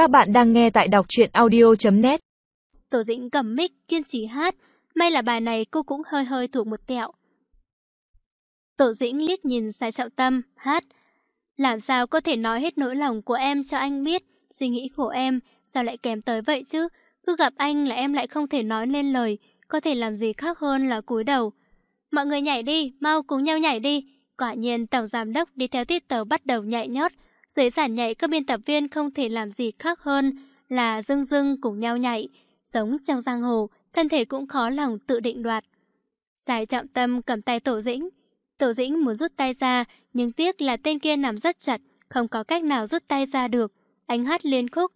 Các bạn đang nghe tại đọc truyện audio.net Tổ dĩnh cầm mic kiên trì hát, may là bài này cô cũng hơi hơi thuộc một tẹo. Tổ dĩnh liếc nhìn sai trọng tâm, hát. Làm sao có thể nói hết nỗi lòng của em cho anh biết, suy nghĩ của em, sao lại kém tới vậy chứ? Cứ gặp anh là em lại không thể nói lên lời, có thể làm gì khác hơn là cúi đầu. Mọi người nhảy đi, mau cùng nhau nhảy đi. Quả nhiên tổng giám đốc đi theo tiết tàu bắt đầu nhảy nhót. Dưới sản nhảy các biên tập viên không thể làm gì khác hơn là dưng dưng cùng nhau nhảy. Giống trong giang hồ, thân thể cũng khó lòng tự định đoạt. Giải trọng tâm cầm tay tổ dĩnh. Tổ dĩnh muốn rút tay ra, nhưng tiếc là tên kia nằm rất chặt, không có cách nào rút tay ra được. Anh hát liên khúc.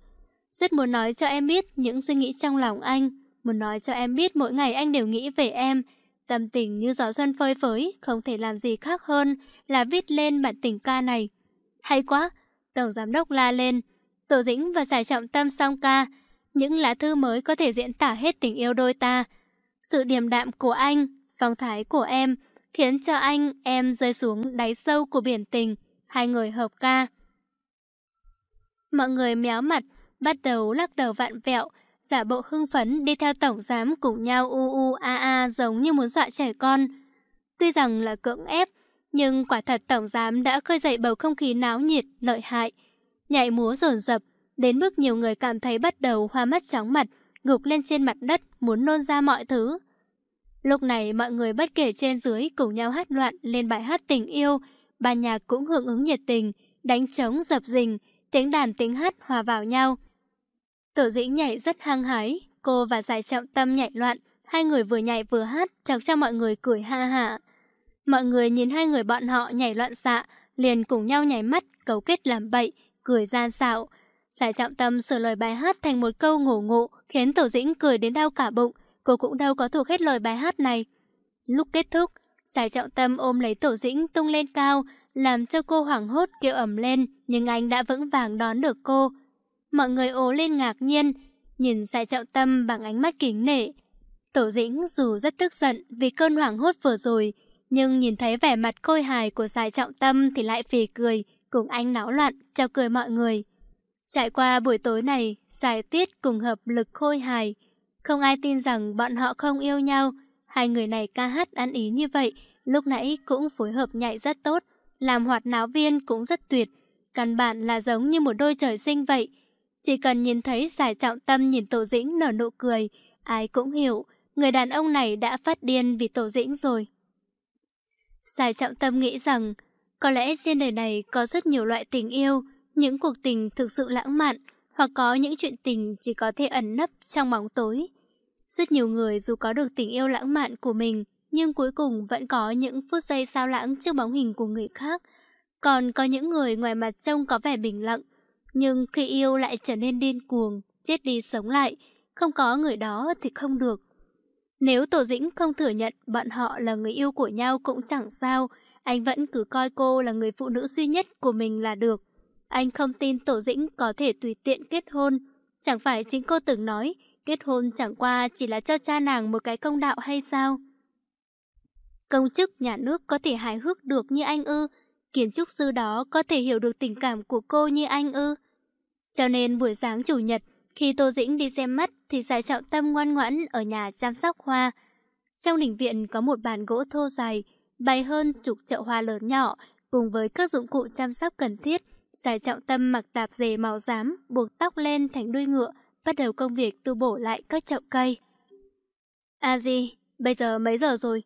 Rất muốn nói cho em biết những suy nghĩ trong lòng anh. Muốn nói cho em biết mỗi ngày anh đều nghĩ về em. Tâm tình như gió xuân phơi phới, không thể làm gì khác hơn là viết lên bản tình ca này. Hay quá! Tổng giám đốc la lên. Tổ dĩnh và giải trọng tâm song ca. Những lá thư mới có thể diễn tả hết tình yêu đôi ta. Sự điềm đạm của anh, phong thái của em, khiến cho anh, em rơi xuống đáy sâu của biển tình. Hai người hợp ca. Mọi người méo mặt, bắt đầu lắc đầu vạn vẹo, giả bộ hưng phấn đi theo tổng giám cùng nhau u u a a giống như muốn dọa trẻ con. Tuy rằng là cưỡng ép, nhưng quả thật tổng giám đã khơi dậy bầu không khí náo nhiệt, lợi hại. Nhảy múa rồn rập, đến mức nhiều người cảm thấy bắt đầu hoa mắt chóng mặt, gục lên trên mặt đất muốn nôn ra mọi thứ. Lúc này mọi người bất kể trên dưới cùng nhau hát loạn lên bài hát tình yêu, ban nhạc cũng hưởng ứng nhiệt tình, đánh trống dập dình, tiếng đàn tiếng hát hòa vào nhau. Tổ dĩnh nhảy rất hăng hái, cô và giải trọng tâm nhảy loạn, hai người vừa nhảy vừa hát, chọc cho mọi người cười ha hả. Mọi người nhìn hai người bọn họ nhảy loạn xạ, liền cùng nhau nhảy mắt, cấu kết làm bậy, cười gian xạo. Giải trọng tâm sửa lời bài hát thành một câu ngổ ngộ, khiến Tổ Dĩnh cười đến đau cả bụng, cô cũng đâu có thuộc hết lời bài hát này. Lúc kết thúc, Giải trọng tâm ôm lấy Tổ Dĩnh tung lên cao, làm cho cô hoảng hốt kêu ẩm lên, nhưng anh đã vững vàng đón được cô. Mọi người ố lên ngạc nhiên, nhìn Giải trọng tâm bằng ánh mắt kính nể. Tổ Dĩnh dù rất tức giận vì cơn hoảng hốt vừa rồi, nhưng nhìn thấy vẻ mặt khôi hài của giải Trọng Tâm thì lại phì cười, cùng anh náo loạn, chào cười mọi người. Trải qua buổi tối này, giải Tiết cùng hợp lực khôi hài. Không ai tin rằng bọn họ không yêu nhau. Hai người này ca hát ăn ý như vậy, lúc nãy cũng phối hợp nhảy rất tốt, làm hoạt náo viên cũng rất tuyệt. Căn bản là giống như một đôi trời sinh vậy. Chỉ cần nhìn thấy giải Trọng Tâm nhìn Tổ Dĩnh nở nụ cười, ai cũng hiểu, người đàn ông này đã phát điên vì Tổ Dĩnh rồi. Sai trọng tâm nghĩ rằng, có lẽ trên đời này có rất nhiều loại tình yêu, những cuộc tình thực sự lãng mạn, hoặc có những chuyện tình chỉ có thể ẩn nấp trong bóng tối. Rất nhiều người dù có được tình yêu lãng mạn của mình, nhưng cuối cùng vẫn có những phút giây sao lãng trước bóng hình của người khác. Còn có những người ngoài mặt trông có vẻ bình lặng, nhưng khi yêu lại trở nên điên cuồng, chết đi sống lại, không có người đó thì không được. Nếu Tổ Dĩnh không thừa nhận bọn họ là người yêu của nhau cũng chẳng sao, anh vẫn cứ coi cô là người phụ nữ duy nhất của mình là được. Anh không tin Tổ Dĩnh có thể tùy tiện kết hôn. Chẳng phải chính cô từng nói, kết hôn chẳng qua chỉ là cho cha nàng một cái công đạo hay sao? Công chức nhà nước có thể hài hước được như anh ư, kiến trúc sư đó có thể hiểu được tình cảm của cô như anh ư. Cho nên buổi sáng chủ nhật, khi Tô Dĩnh đi xem mắt thì Giải Trọng Tâm ngoan ngoãn ở nhà chăm sóc hoa. Trong đình viện có một bàn gỗ thô dài, bày hơn chục chậu hoa lớn nhỏ, cùng với các dụng cụ chăm sóc cần thiết. Giải Trọng Tâm mặc tạp dề màu xám, buộc tóc lên thành đuôi ngựa, bắt đầu công việc tu bổ lại các chậu cây. À A Di, bây giờ mấy giờ rồi?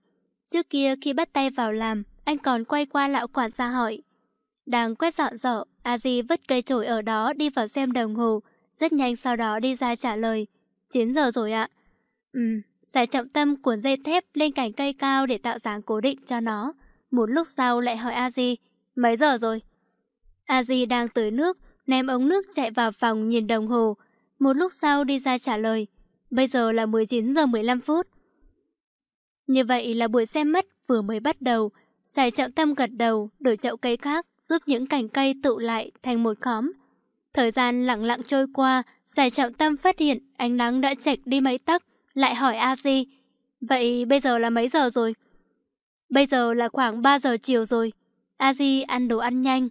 Trước kia khi bắt tay vào làm, anh còn quay qua lão quản gia hỏi. Đang quét dọn dở, à A Di vứt cây chổi ở đó đi vào xem đồng hồ, rất nhanh sau đó đi ra trả lời. 9 giờ rồi ạ. Ừ, giải trọng tâm cuốn dây thép lên cành cây cao để tạo dáng cố định cho nó. Một lúc sau lại hỏi Aji, mấy giờ rồi? Aji đang tới nước, ném ống nước chạy vào phòng nhìn đồng hồ. Một lúc sau đi ra trả lời, bây giờ là 19 giờ 15 phút. Như vậy là buổi xem mắt vừa mới bắt đầu. Giải trọng tâm gật đầu, đổi chậu cây khác, giúp những cành cây tụ lại thành một khóm. Thời gian lặng lặng trôi qua, giải trọng tâm phát hiện ánh nắng đã chệch đi mấy tắc, lại hỏi A Di, vậy bây giờ là mấy giờ rồi? Bây giờ là khoảng 3 giờ chiều rồi. A Di ăn đồ ăn nhanh.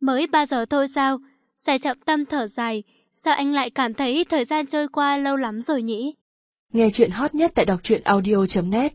Mới 3 giờ thôi sao? Giải trọng tâm thở dài, sao anh lại cảm thấy thời gian trôi qua lâu lắm rồi nhỉ? Nghe chuyện hot nhất tại đọc truyện audio.net